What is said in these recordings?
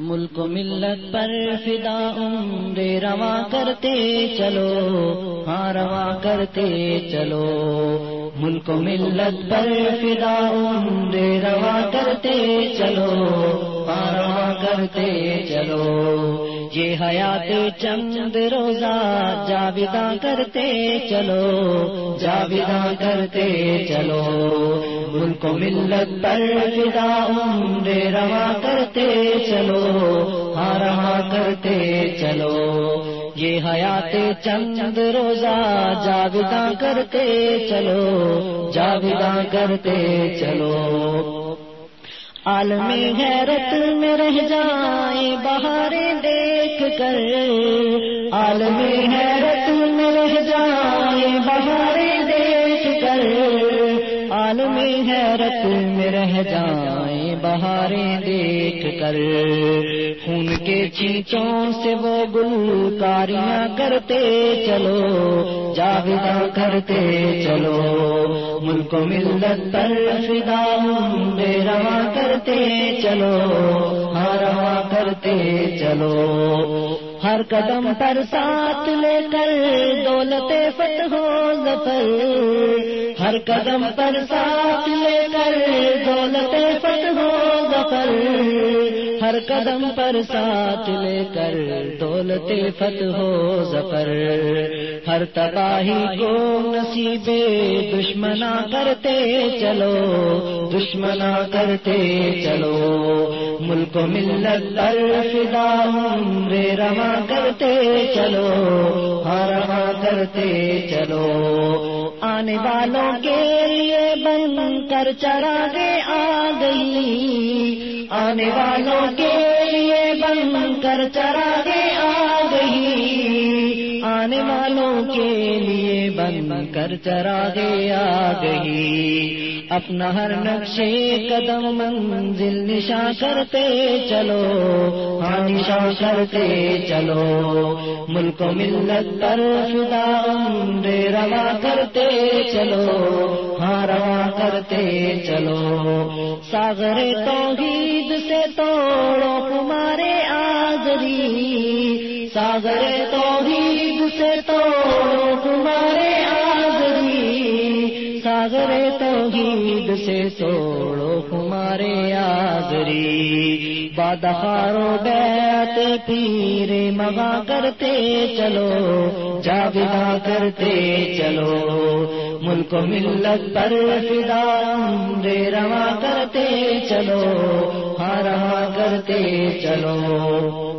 ملک و ملت پر فدا عمر رواں کرتے چلو ہاں رواں کرتے چلو۔ ملک و ملت پر فدا عمر روا کرتے چلو۔ ہاں کرتے چلو۔ یہ حیات چند روزہ جاویدہ کرتے چلو۔ جاویدہ کرتے چلو۔ ملک و ملت پر فدا عمر رواں کرتے چلو۔ ہاں رواں کرتے چلو۔ یہ حیات چند روزہ جاویدہ کرتے چلو۔ جاویدہ کرتے چلو۔ عالم حیرت میں رہ جائیں، بہاریں دیکھ کر۔ عالم حیرت میں رہ جائیں، بہاریں دیکھ کر۔ عالم حیرت میں رہ جائیں۔ بہاریں دیکھ کر۔ خون کے چیچوں سے وہ گلکاریاں کرتے چلو جاویدہ کرتے چلو۔ ملک و ملت پر فدا بے رواں کرتے چلو ہاں کرتے چلو۔ ہر قدم پر ساتھ لے کر دولت فتح ہو ظفر ہر قدم پر ساتھ لے کر دولت فتح ہو ظفر ہر قدم پر ساتھ لے کر دولت فتح ہو ظفر۔ ہر تباہی کو نصیب دشمنا کرتے چلو دشمنا کرتے چلو۔ ملک و ملت پر فدا عمر رواں کرتے چلو ہاں رواں کرتے چلو۔ آنے والوں کے لیے بن کر چراغے آ گئی آنے والوں کے لیے بن کر چراغے آ گئی آنے والوں کے لیے بن کر چراغے آ گئی۔ اپنا ہر نقشے قدم منزل نشا کرتے چلو۔ ہاں نشا کرتے چلو۔ ملک و ملت پر فدا عمر روا کرتے چلو۔ ہاں روا کرتے چلو۔ ساگر توحید سے توڑو تمہارے آگری۔ ساگر توحید سے توڑو تمہارے آگری ساگر توحید سے توڑو تمہارے آگری بادخارو بیت پیر مگا کرتے چلو جاویدہ کرتے چلو۔ ملک و ملت پر فدا عمر روا کرتے چلو ہاں روا کرتے چلو۔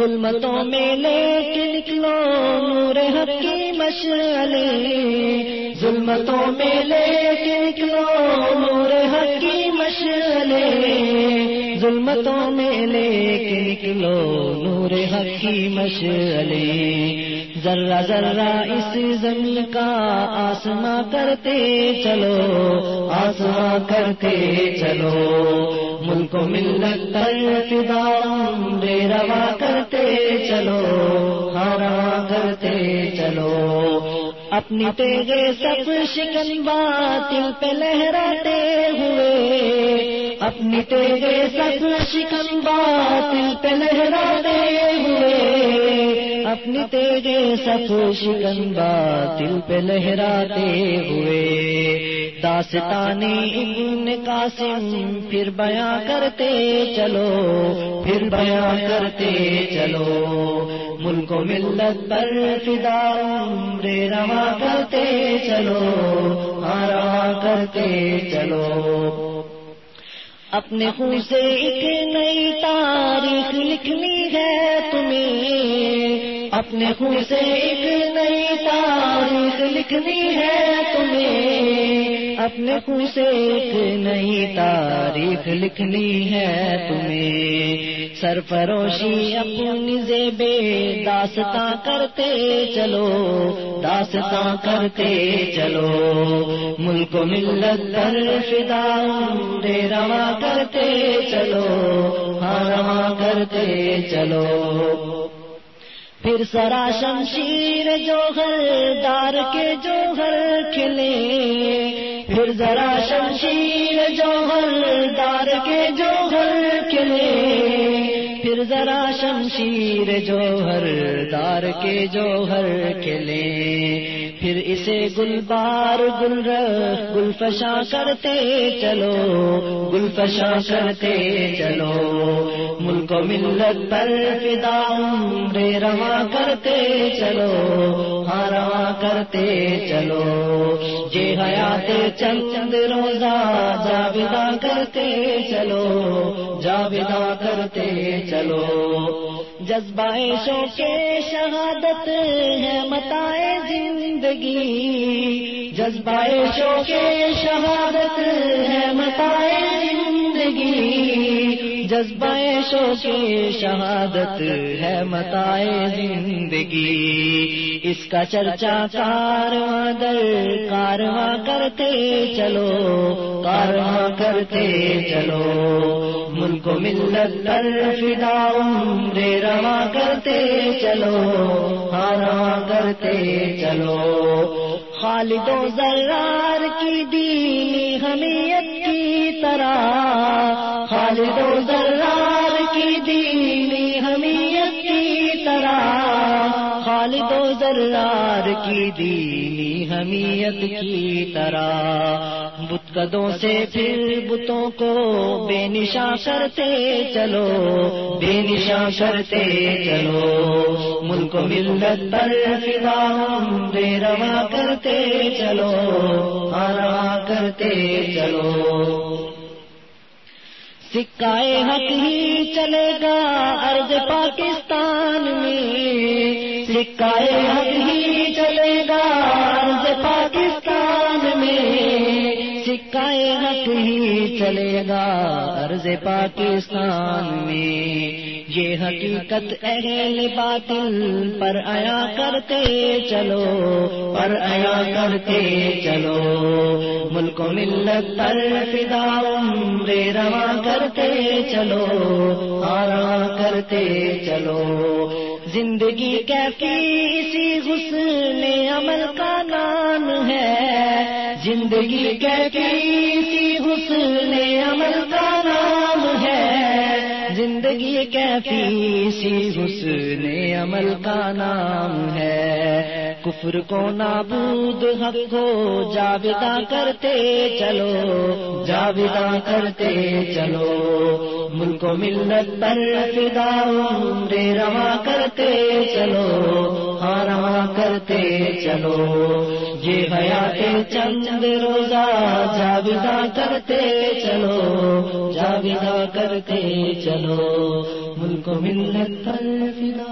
ظلمتوں میں لے کے نکلو نور حق کی مشعلے۔ ظلمتوں میں لے کے نکلو نور حق کی مشعلے۔ ظلمتوں میں لے کے نکلو نور حق کی مشعلے۔ ذرہ ذرہ اس زمین کا آسماں کرتے چلو، آسماں کرتے چلو۔ ملک و ملت پر فدا روا کرتے چلو ہاں روا کرتے چلو۔ اپنی تیرے سب شکن باطل پہ لہراتے ہوئے۔ اپنی تیرے سب شکن باطل پہ لہراتے ہوئے۔ اپنی تیرے سب شکن باطل پہ لہراتے ہوئے۔ داستانی ابن قاسم پھر بیاں کرتے چلو، پھر بیاں کرتے چلو۔ ملک و ملت پر فدا عمر روا کرتے چلو ہاں روا کرتے چلو۔ اپنے خون سے ایک نئی تاریخ لکھنی ہے تمہیں۔ اپنے خون سے ایک نئی تاریخ لکھنی ہے تمہیں۔ اپنے خون سے ایک نئی تاریخ لکھنی ہے تمہیں۔ سرفروشی اپنی زیبے داستاں کرتے چلو، داستاں کرتے چلو۔ ملک و ملت پر فدا روا کرتے چلو ہاں روا کرتے چلو۔ پھر سرا شمشیر جوہر، دار کے جوہر کھلے۔ پھر ذرا شمشیر جوہر، دار کے جوہر کھلے۔ پھر ذرا شمشیر جوہر، دار کے جوہر کھلے۔ پھر اسے گل بار گل گل فشا کرتے چلو، گلفشاں کرتے چلو۔ ملک و ملت پر فدا رے رواں کرتے چلو ہاں رواں کرتے چلو۔ جے حیات چند چند روزہ جاویدہ کرتے چلو جاویدہ کرتے چلو۔ جذبہ شو کے شہادت ہے متائے زندگی جذبہ شوق شہادت ہے متائے زندگی۔ جذبہ شو شہادت ہے متائے زندگی۔ اس کا چرچا کارواں در کارواں کرتے چلو، کارواں کرتے چلو۔ ملک و ملت کر فدا رے رواں کرتے چلو ہاں رواں کرتے چلو۔ خالد و ذرار کی دینی حمیت کی طرح، خالد و خالد و ذرار کی دینی حمیت کی طرح۔ بت قدوں سے پھر بتوں کو بے نشا کرتے چلو۔ بے نشا کرتے چلو۔ ملک و ملت پر فدا بے روا کرتے چلو۔ ہاں روا کرتے چلو۔ سکائے حق ہی چلے گا ارض پاکستان میں۔ سکائے حق ہی چلے گا ارض پاکستان میں۔ سکائے حق ہی چلے گا ارض پاکستان میں۔ یہ حقیقت اہل باطل پر آیا کرتے چلو، پر آیا کرتے چلو۔ ملک و ملت پر فدا رے روا کرتے چلو آرا کرتے چلو۔ زندگی کیفی اسی حسن عمل کا نام ہے۔ زندگی کیفی اسی حسن زندگی کیفی سی، حسن عمل کا نام ہے۔ کفر کو نابود حق کو جاویدہ کرتے چلو جاویدہ کرتے چلو۔ ملک و ملت پر فدا عمر روا کرتے چلو۔ کرتے چلو۔ یہ حیات چند روزہ جاویدہ کرتے چلو۔ جاویدہ کرتے چلو۔ ملک ملت پر فدا۔